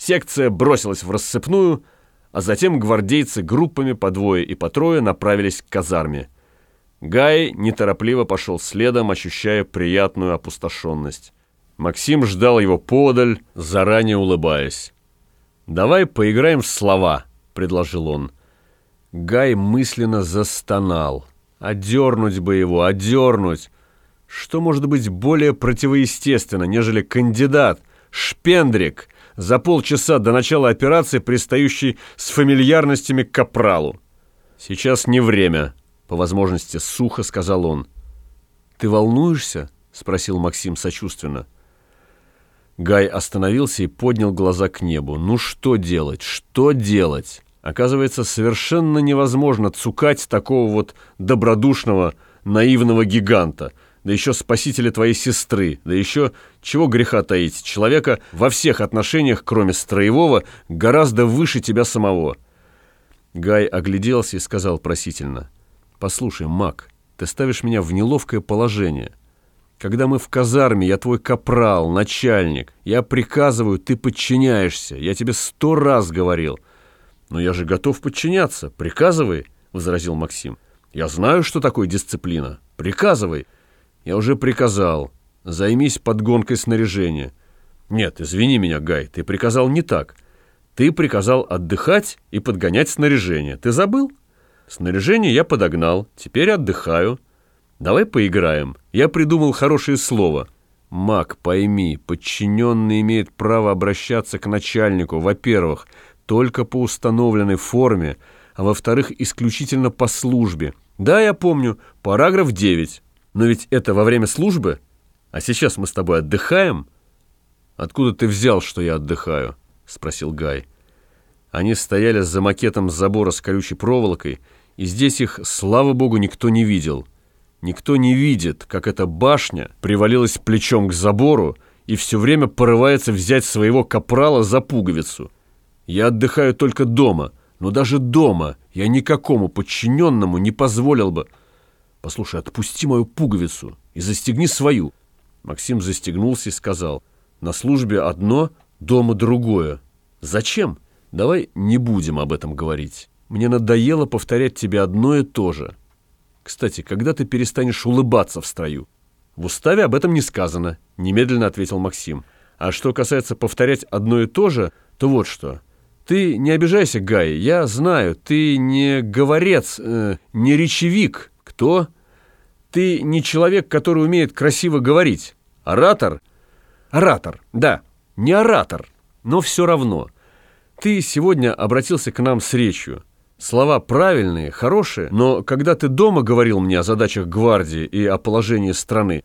Секция бросилась в рассыпную, а затем гвардейцы группами по двое и по трое направились к казарме. Гай неторопливо пошел следом, ощущая приятную опустошенность. Максим ждал его подаль, заранее улыбаясь. «Давай поиграем в слова», — предложил он. Гай мысленно застонал. «Одернуть бы его, одернуть!» Что может быть более противоестественно, нежели кандидат, шпендрик, за полчаса до начала операции, пристающий с фамильярностями к капралу? «Сейчас не время», — по возможности сухо сказал он. «Ты волнуешься?» — спросил Максим сочувственно. Гай остановился и поднял глаза к небу. «Ну что делать? Что делать?» Оказывается, совершенно невозможно цукать такого вот добродушного, наивного гиганта, да еще спасителя твоей сестры, да еще, чего греха таить, человека во всех отношениях, кроме строевого, гораздо выше тебя самого. Гай огляделся и сказал просительно, «Послушай, маг, ты ставишь меня в неловкое положение. Когда мы в казарме, я твой капрал, начальник. Я приказываю, ты подчиняешься. Я тебе сто раз говорил. Но я же готов подчиняться. Приказывай, — возразил Максим. Я знаю, что такое дисциплина. Приказывай. Я уже приказал. Займись подгонкой снаряжения. Нет, извини меня, Гай, ты приказал не так. Ты приказал отдыхать и подгонять снаряжение. Ты забыл? Снаряжение я подогнал. Теперь отдыхаю. Давай поиграем. Я придумал хорошее слово. Маг, пойми, подчиненный имеет право обращаться к начальнику, во-первых, только по установленной форме, а во-вторых, исключительно по службе. Да, я помню, параграф 9. Но ведь это во время службы. А сейчас мы с тобой отдыхаем. Откуда ты взял, что я отдыхаю? Спросил Гай. Они стояли за макетом забора с колючей проволокой, и здесь их, слава богу, никто не видел. Никто не видит, как эта башня привалилась плечом к забору и все время порывается взять своего капрала за пуговицу. Я отдыхаю только дома, но даже дома я никакому подчиненному не позволил бы... Послушай, отпусти мою пуговицу и застегни свою. Максим застегнулся и сказал, на службе одно, дома другое. Зачем? Давай не будем об этом говорить. Мне надоело повторять тебе одно и то же. Кстати, когда ты перестанешь улыбаться в строю? В уставе об этом не сказано, немедленно ответил Максим. А что касается повторять одно и то же, то вот что. Ты не обижайся, Гай, я знаю, ты не говорец, э, не речевик. Кто? Ты не человек, который умеет красиво говорить. Оратор? Оратор, да, не оратор, но все равно. Ты сегодня обратился к нам с речью. Слова правильные, хорошие, но когда ты дома говорил мне о задачах гвардии и о положении страны,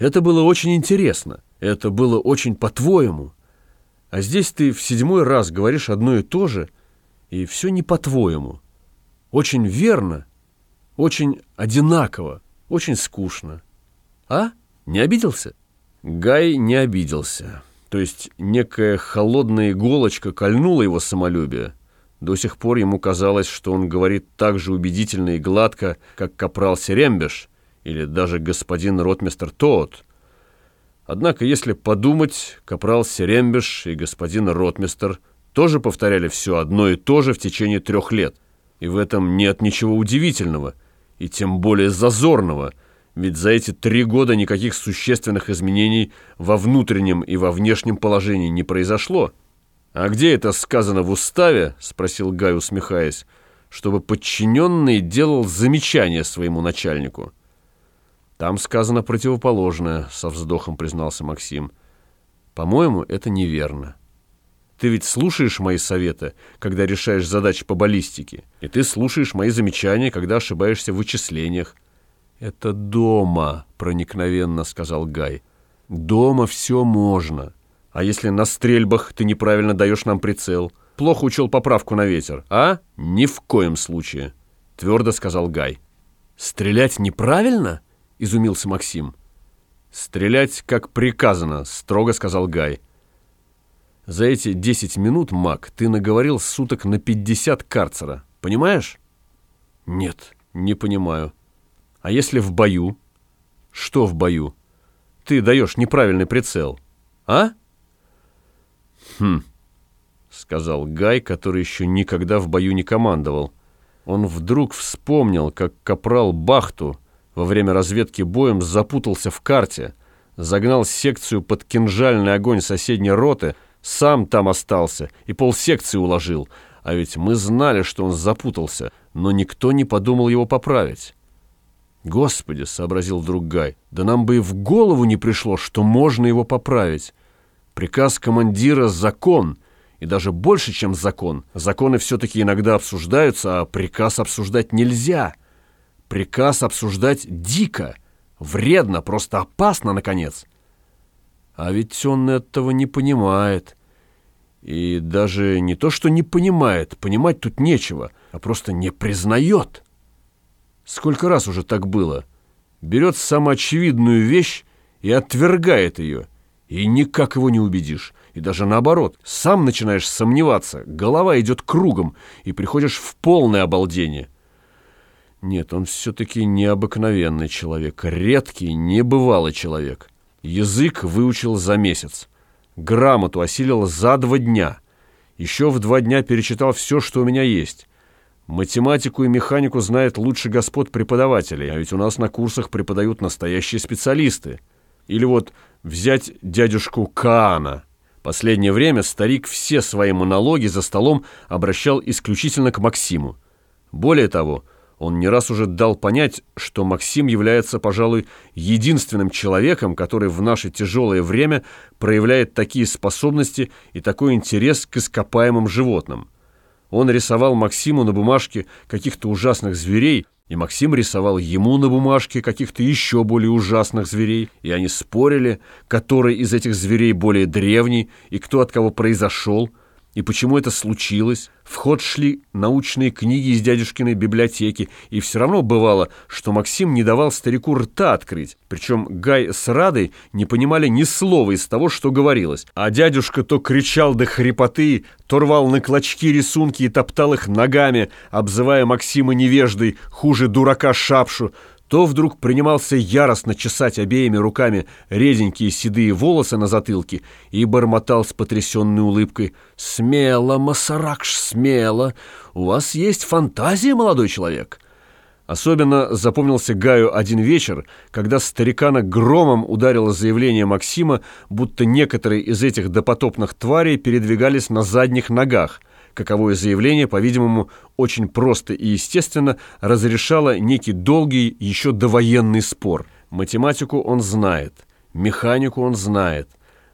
это было очень интересно, это было очень по-твоему. А здесь ты в седьмой раз говоришь одно и то же, и все не по-твоему. Очень верно, очень одинаково, очень скучно. А? Не обиделся? Гай не обиделся. То есть некая холодная иголочка кольнула его самолюбие, до сих пор ему казалось, что он говорит так же убедительно и гладко, как капрал Серембеш или даже господин ротмистер Тоот. Однако, если подумать, капрал Серембеш и господин ротмистер тоже повторяли все одно и то же в течение трех лет. И в этом нет ничего удивительного, и тем более зазорного, ведь за эти три года никаких существенных изменений во внутреннем и во внешнем положении не произошло. «А где это сказано в уставе?» — спросил Гай, усмехаясь, чтобы подчиненный делал замечание своему начальнику. «Там сказано противоположное», — со вздохом признался Максим. «По-моему, это неверно. Ты ведь слушаешь мои советы, когда решаешь задачи по баллистике, и ты слушаешь мои замечания, когда ошибаешься в вычислениях». «Это дома», — проникновенно сказал Гай. «Дома все можно». А если на стрельбах ты неправильно даешь нам прицел? Плохо учел поправку на ветер, а? Ни в коем случае, твердо сказал Гай. Стрелять неправильно? Изумился Максим. Стрелять, как приказано, строго сказал Гай. За эти десять минут, Мак, ты наговорил суток на пятьдесят карцера. Понимаешь? Нет, не понимаю. А если в бою? Что в бою? Ты даешь неправильный прицел. А? Хм. сказал Гай, который еще никогда в бою не командовал. Он вдруг вспомнил, как капрал Бахту во время разведки боем запутался в карте, загнал секцию под кинжальный огонь соседней роты, сам там остался и полсекции уложил, а ведь мы знали, что он запутался, но никто не подумал его поправить. «Господи!» — сообразил вдруг Гай. «Да нам бы и в голову не пришло, что можно его поправить. Приказ командира — закон, и даже больше, чем закон. Законы все-таки иногда обсуждаются, а приказ обсуждать нельзя. Приказ обсуждать дико, вредно, просто опасно, наконец. А ведь он этого не понимает. И даже не то, что не понимает, понимать тут нечего, а просто не признает». Сколько раз уже так было? Берет самоочевидную вещь и отвергает ее. И никак его не убедишь. И даже наоборот, сам начинаешь сомневаться, голова идет кругом, и приходишь в полное обалдение. Нет, он все-таки необыкновенный человек, редкий, небывалый человек. Язык выучил за месяц. Грамоту осилил за два дня. Еще в два дня перечитал все, что у меня есть. Математику и механику знает лучше господ преподавателей, а ведь у нас на курсах преподают настоящие специалисты. Или вот взять дядюшку Каана. Последнее время старик все свои монологи за столом обращал исключительно к Максиму. Более того, он не раз уже дал понять, что Максим является, пожалуй, единственным человеком, который в наше тяжелое время проявляет такие способности и такой интерес к ископаемым животным – он рисовал Максиму на бумажке каких-то ужасных зверей, и Максим рисовал ему на бумажке каких-то еще более ужасных зверей, и они спорили, который из этих зверей более древний и кто от кого произошел – и почему это случилось. В ход шли научные книги из дядюшкиной библиотеки, и все равно бывало, что Максим не давал старику рта открыть. Причем Гай с Радой не понимали ни слова из того, что говорилось. А дядюшка то кричал до хрипоты, то рвал на клочки рисунки и топтал их ногами, обзывая Максима невеждой, хуже дурака шапшу, то вдруг принимался яростно чесать обеими руками реденькие седые волосы на затылке и бормотал с потрясенной улыбкой «Смело, Масаракш, смело! У вас есть фантазия, молодой человек!» Особенно запомнился Гаю один вечер, когда старикана громом ударило заявление Максима, будто некоторые из этих допотопных тварей передвигались на задних ногах – каковое заявление, по-видимому, очень просто и естественно разрешало некий долгий еще довоенный спор. Математику он знает, механику он знает,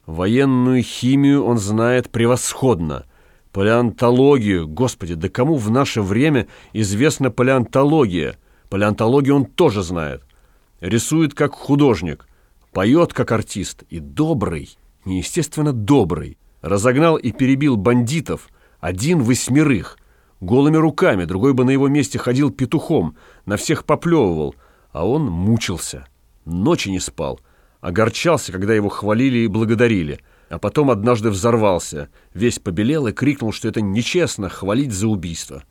военную химию он знает превосходно, палеонтологию, господи, да кому в наше время известна палеонтология? Палеонтологию он тоже знает. Рисует как художник, поет как артист и добрый, неестественно добрый. Разогнал и перебил бандитов – один восьмерых. Голыми руками, другой бы на его месте ходил петухом, на всех поплевывал, а он мучился. Ночи не спал. Огорчался, когда его хвалили и благодарили. А потом однажды взорвался, весь побелел и крикнул, что это нечестно хвалить за убийство.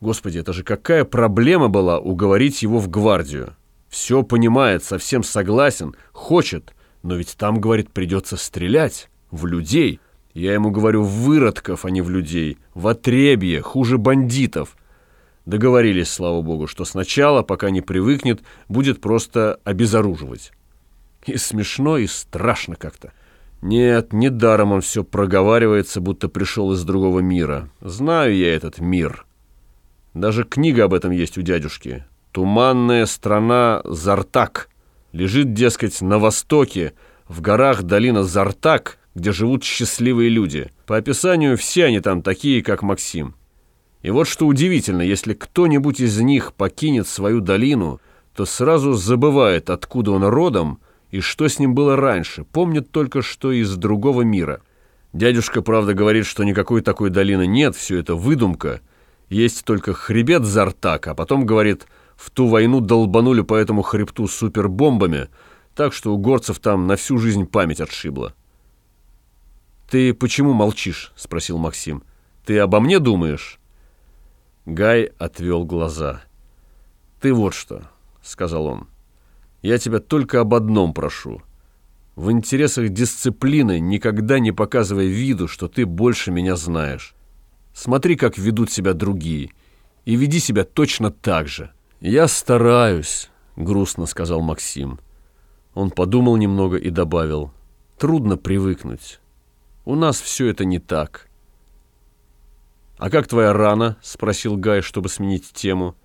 Господи, это же какая проблема была уговорить его в гвардию. Все понимает, совсем согласен, хочет, но ведь там, говорит, придется стрелять в людей. Я ему говорю, в выродков, а не в людей, в отребье, хуже бандитов. Договорились, слава богу, что сначала, пока не привыкнет, будет просто обезоруживать. И смешно, и страшно как-то. Нет, недаром он все проговаривается, будто пришел из другого мира. Знаю я этот мир. Даже книга об этом есть у дядюшки. «Туманная страна Зартак». Лежит, дескать, на востоке, в горах долина Зартак, где живут счастливые люди. По описанию все они там такие, как Максим. И вот что удивительно, если кто-нибудь из них покинет свою долину, то сразу забывает, откуда он родом и что с ним было раньше, помнит только, что из другого мира. Дядюшка, правда, говорит, что никакой такой долины нет, все это выдумка. Есть только хребет Зартак, а потом, говорит, в ту войну долбанули по этому хребту супербомбами, так что у горцев там на всю жизнь память отшибла. «Ты почему молчишь?» — спросил Максим. «Ты обо мне думаешь?» Гай отвел глаза. «Ты вот что», — сказал он. «Я тебя только об одном прошу. В интересах дисциплины никогда не показывай виду, что ты больше меня знаешь. Смотри, как ведут себя другие, и веди себя точно так же. Я стараюсь, грустно сказал Максим. Он подумал немного и добавил, трудно привыкнуть. У нас все это не так. «А как твоя рана?» — спросил Гай, чтобы сменить тему.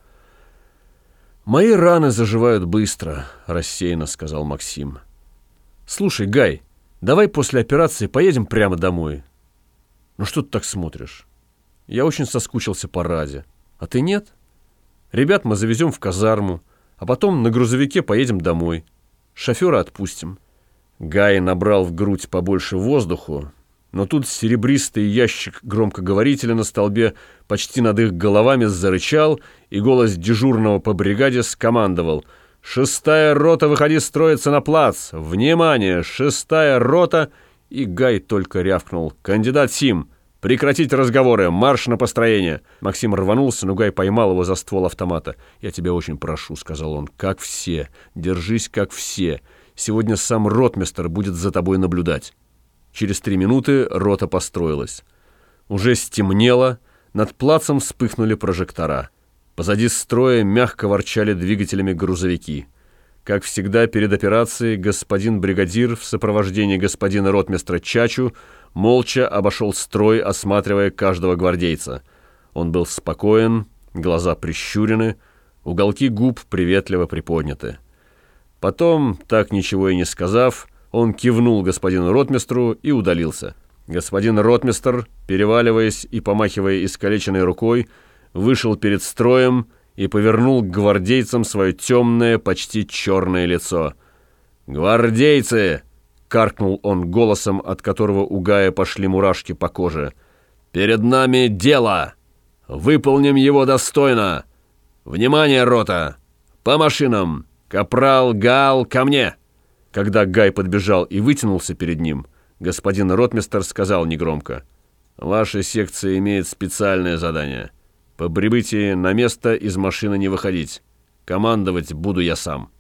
«Мои раны заживают быстро», — рассеянно сказал Максим. «Слушай, Гай, давай после операции поедем прямо домой». «Ну что ты так смотришь?» «Я очень соскучился по Раде. А ты нет?» «Ребят мы завезем в казарму, а потом на грузовике поедем домой. Шофера отпустим». Гай набрал в грудь побольше воздуху, но тут серебристый ящик громкоговорителя на столбе почти над их головами зарычал, и голос дежурного по бригаде скомандовал «Шестая рота, выходи строиться на плац! Внимание! Шестая рота!» И Гай только рявкнул «Кандидат Сим! Прекратить разговоры! Марш на построение!» Максим рванулся, но Гай поймал его за ствол автомата. «Я тебя очень прошу», — сказал он, — «как все. Держись, как все. Сегодня сам ротмистер будет за тобой наблюдать». Через три минуты рота построилась. Уже стемнело, над плацем вспыхнули прожектора. Позади строя мягко ворчали двигателями грузовики. Как всегда перед операцией, господин бригадир в сопровождении господина ротмистра Чачу молча обошел строй, осматривая каждого гвардейца. Он был спокоен, глаза прищурены, уголки губ приветливо приподняты. Потом, так ничего и не сказав, он кивнул господину ротмистру и удалился. Господин ротмистр, переваливаясь и помахивая искалеченной рукой, вышел перед строем и повернул к гвардейцам свое темное, почти черное лицо. «Гвардейцы!» — каркнул он голосом, от которого у Гая пошли мурашки по коже. «Перед нами дело! Выполним его достойно! Внимание, рота! По машинам! Капрал Гал, ко мне!» Когда Гай подбежал и вытянулся перед ним, господин ротмистер сказал негромко, «Ваша секция имеет специальное задание. По прибытии на место из машины не выходить. Командовать буду я сам».